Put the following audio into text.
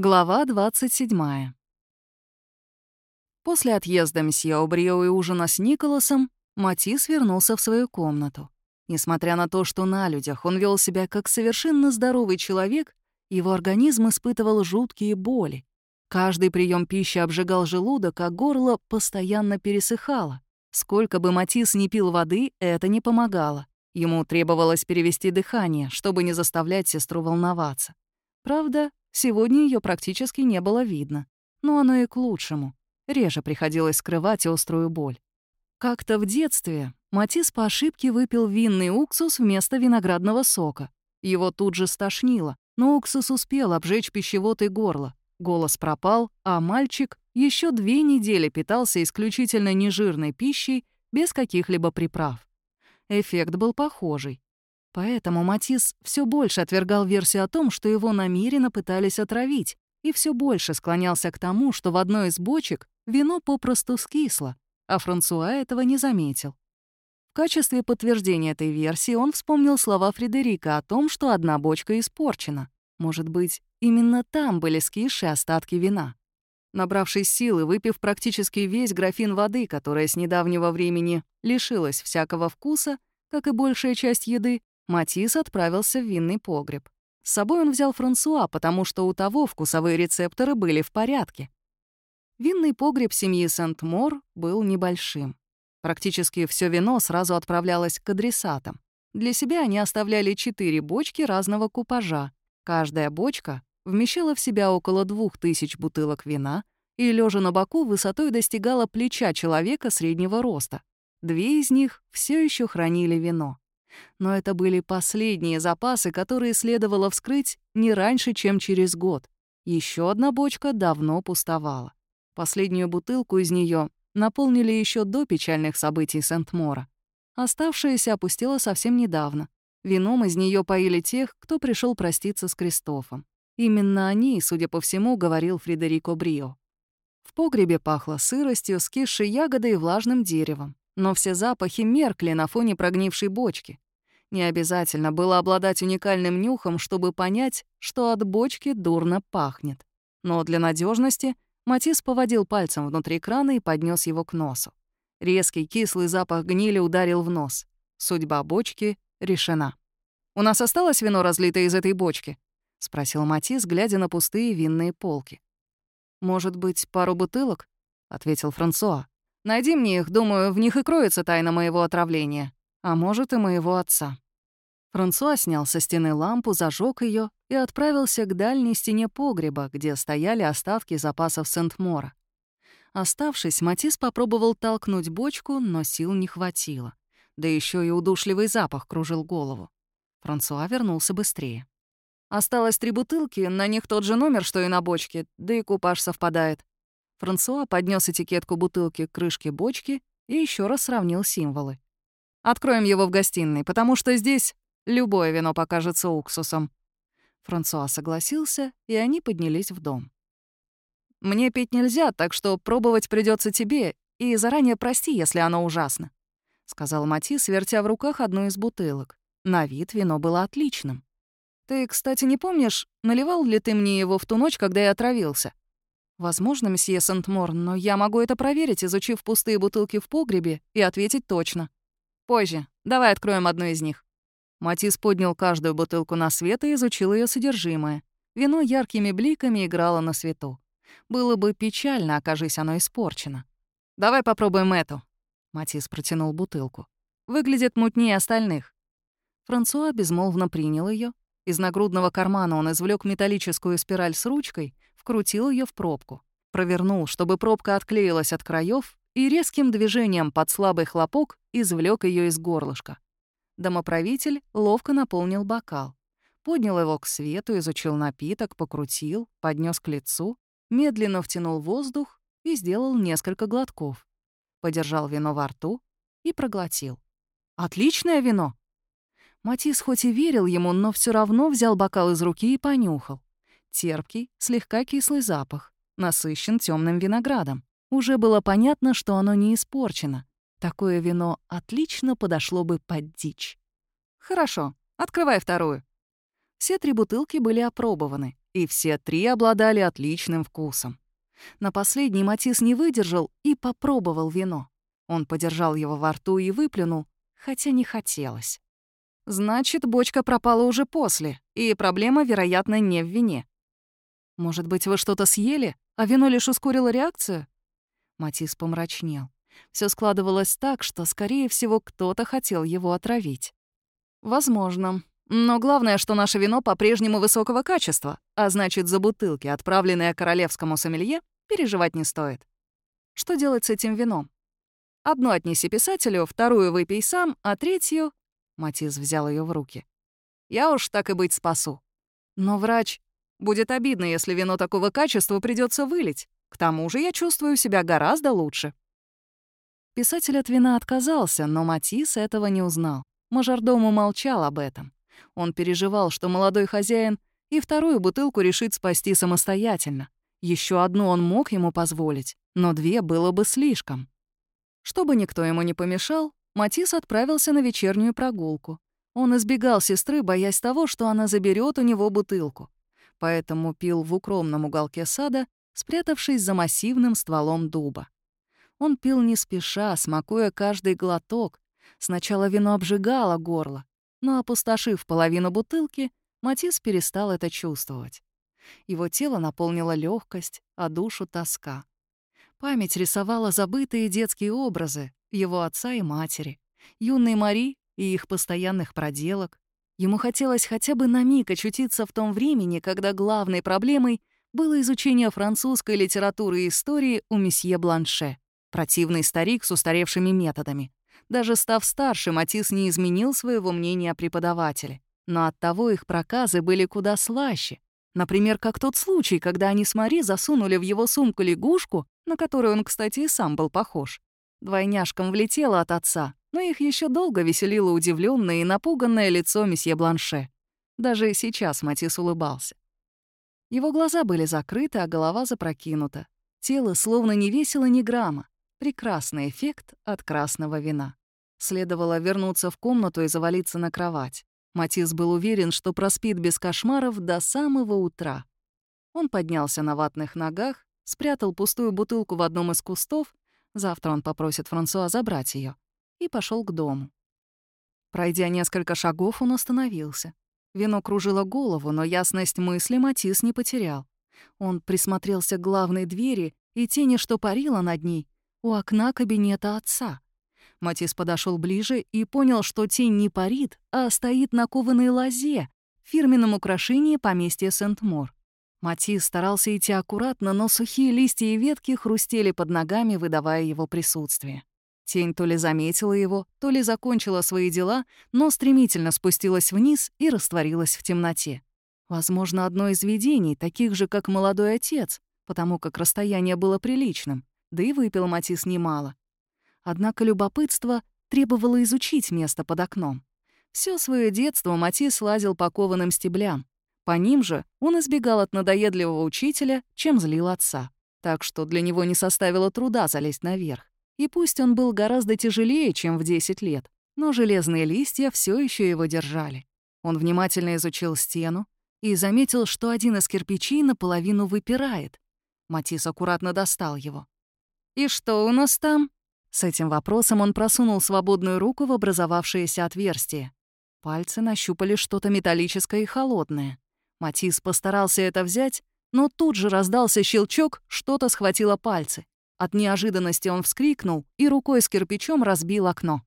Глава 27. После отъезда мсье Обрио и ужина с Николасом Матис вернулся в свою комнату. Несмотря на то, что на людях он вел себя как совершенно здоровый человек, его организм испытывал жуткие боли. Каждый прием пищи обжигал желудок, а горло постоянно пересыхало. Сколько бы Матис ни пил воды, это не помогало. Ему требовалось перевести дыхание, чтобы не заставлять сестру волноваться. Правда, Сегодня ее практически не было видно. Но оно и к лучшему. Реже приходилось скрывать острую боль. Как-то в детстве Матис по ошибке выпил винный уксус вместо виноградного сока. Его тут же стошнило, но уксус успел обжечь пищевод и горло. Голос пропал, а мальчик еще две недели питался исключительно нежирной пищей без каких-либо приправ. Эффект был похожий. Поэтому Матис все больше отвергал версию о том, что его намеренно пытались отравить, и все больше склонялся к тому, что в одной из бочек вино попросту скисло, а Франсуа этого не заметил. В качестве подтверждения этой версии он вспомнил слова Фредерика о том, что одна бочка испорчена. Может быть, именно там были скисшие остатки вина. Набравшись силы, выпив практически весь графин воды, которая с недавнего времени лишилась всякого вкуса, как и большая часть еды, Матис отправился в винный погреб. С собой он взял Франсуа, потому что у того вкусовые рецепторы были в порядке. Винный погреб семьи Сент-Мор был небольшим. Практически все вино сразу отправлялось к адресатам. Для себя они оставляли четыре бочки разного купажа. Каждая бочка вмещала в себя около двух тысяч бутылок вина и, лежа на боку, высотой достигала плеча человека среднего роста. Две из них все еще хранили вино. Но это были последние запасы, которые следовало вскрыть не раньше, чем через год. Еще одна бочка давно пустовала. Последнюю бутылку из нее наполнили еще до печальных событий Сент-Мора. Оставшаяся опустела совсем недавно. Вином из нее поили тех, кто пришел проститься с Кристофом. Именно они, судя по всему, говорил Фредерико Брио. В погребе пахло сыростью, скисшей ягодой и влажным деревом. Но все запахи меркли на фоне прогнившей бочки. Не обязательно было обладать уникальным нюхом, чтобы понять, что от бочки дурно пахнет. Но для надежности Матис поводил пальцем внутри крана и поднес его к носу. Резкий кислый запах гнили ударил в нос. Судьба бочки решена. «У нас осталось вино, разлитое из этой бочки?» — спросил Матис, глядя на пустые винные полки. «Может быть, пару бутылок?» — ответил Франсуа. «Найди мне их, думаю, в них и кроется тайна моего отравления а может и моего отца. Франсуа снял со стены лампу, зажег ее и отправился к дальней стене погреба, где стояли остатки запасов Сент-Мора. Оставшись, Матис попробовал толкнуть бочку, но сил не хватило. Да еще и удушливый запах кружил голову. Франсуа вернулся быстрее. Осталось три бутылки, на них тот же номер, что и на бочке, да и купаж совпадает. Франсуа поднес этикетку бутылки к крышке бочки и еще раз сравнил символы. Откроем его в гостиной, потому что здесь любое вино покажется уксусом». Франсуа согласился, и они поднялись в дом. «Мне пить нельзя, так что пробовать придется тебе, и заранее прости, если оно ужасно», — сказал Матис, вертя в руках одну из бутылок. На вид вино было отличным. «Ты, кстати, не помнишь, наливал ли ты мне его в ту ночь, когда я отравился?» «Возможно, месье Сент-Мор, но я могу это проверить, изучив пустые бутылки в погребе, и ответить точно». Позже. Давай откроем одну из них». Матис поднял каждую бутылку на свет и изучил ее содержимое. Вино яркими бликами играло на свету. Было бы печально, окажись оно испорчено. «Давай попробуем эту». Матис протянул бутылку. «Выглядит мутнее остальных». Франсуа безмолвно принял ее. Из нагрудного кармана он извлек металлическую спираль с ручкой, вкрутил ее в пробку. Провернул, чтобы пробка отклеилась от краев, и резким движением под слабый хлопок извлек ее из горлышка. Домоправитель ловко наполнил бокал. Поднял его к свету, изучил напиток, покрутил, поднес к лицу, медленно втянул воздух и сделал несколько глотков. Подержал вино во рту и проглотил. «Отличное вино!» Матис хоть и верил ему, но все равно взял бокал из руки и понюхал. Терпкий, слегка кислый запах, насыщен темным виноградом. Уже было понятно, что оно не испорчено. Такое вино отлично подошло бы под дичь. «Хорошо, открывай вторую». Все три бутылки были опробованы, и все три обладали отличным вкусом. На последний Матис не выдержал и попробовал вино. Он подержал его во рту и выплюнул, хотя не хотелось. Значит, бочка пропала уже после, и проблема, вероятно, не в вине. Может быть, вы что-то съели, а вино лишь ускорило реакцию? Матис помрачнел. Все складывалось так, что, скорее всего, кто-то хотел его отравить. Возможно. Но главное, что наше вино по-прежнему высокого качества, а значит, за бутылки, отправленные королевскому сомелье, переживать не стоит. Что делать с этим вином? Одну отнеси писателю, вторую выпей сам, а третью... Матис взял ее в руки. Я уж так и быть спасу. Но врач... Будет обидно, если вино такого качества придется вылить. К тому же я чувствую себя гораздо лучше. Писатель от вина отказался, но Матис этого не узнал. Мажордом умолчал об этом. Он переживал, что молодой хозяин и вторую бутылку решит спасти самостоятельно. Еще одну он мог ему позволить, но две было бы слишком. Чтобы никто ему не помешал, Матис отправился на вечернюю прогулку. Он избегал сестры, боясь того, что она заберет у него бутылку. Поэтому пил в укромном уголке сада, спрятавшись за массивным стволом дуба. Он пил не спеша, смакуя каждый глоток. Сначала вино обжигало горло, но, опустошив половину бутылки, Матис перестал это чувствовать. Его тело наполнило легкость, а душу — тоска. Память рисовала забытые детские образы его отца и матери, юной Мари и их постоянных проделок. Ему хотелось хотя бы на миг очутиться в том времени, когда главной проблемой было изучение французской литературы и истории у месье Бланше. Противный старик с устаревшими методами. Даже став старше, Матис не изменил своего мнения о преподавателе. Но оттого их проказы были куда слаще. Например, как тот случай, когда они с Мари засунули в его сумку лягушку, на которую он, кстати, и сам был похож. Двойняшкам влетело от отца, но их еще долго веселило удивленное и напуганное лицо месье Бланше. Даже сейчас Матис улыбался. Его глаза были закрыты, а голова запрокинута. Тело словно не весило ни грамма. Прекрасный эффект от красного вина. Следовало вернуться в комнату и завалиться на кровать. Матис был уверен, что проспит без кошмаров до самого утра. Он поднялся на ватных ногах, спрятал пустую бутылку в одном из кустов, завтра он попросит Франсуа забрать ее, и пошел к дому. Пройдя несколько шагов, он остановился. Вино кружило голову, но ясность мысли Матис не потерял. Он присмотрелся к главной двери и тени, что парила над ней, у окна кабинета отца. Матис подошел ближе и понял, что тень не парит, а стоит на кованой лозе, фирменном украшении поместья Сент-Мор. Матис старался идти аккуратно, но сухие листья и ветки хрустели под ногами, выдавая его присутствие. Тень то ли заметила его, то ли закончила свои дела, но стремительно спустилась вниз и растворилась в темноте. Возможно, одно из видений, таких же, как молодой отец, потому как расстояние было приличным да и выпил Матис немало. Однако любопытство требовало изучить место под окном. Все свое детство Матис лазил по кованым стеблям. По ним же он избегал от надоедливого учителя, чем злил отца. Так что для него не составило труда залезть наверх. И пусть он был гораздо тяжелее, чем в 10 лет, но железные листья все еще его держали. Он внимательно изучил стену и заметил, что один из кирпичей наполовину выпирает. Матис аккуратно достал его. «И что у нас там?» С этим вопросом он просунул свободную руку в образовавшееся отверстие. Пальцы нащупали что-то металлическое и холодное. Матис постарался это взять, но тут же раздался щелчок, что-то схватило пальцы. От неожиданности он вскрикнул и рукой с кирпичом разбил окно.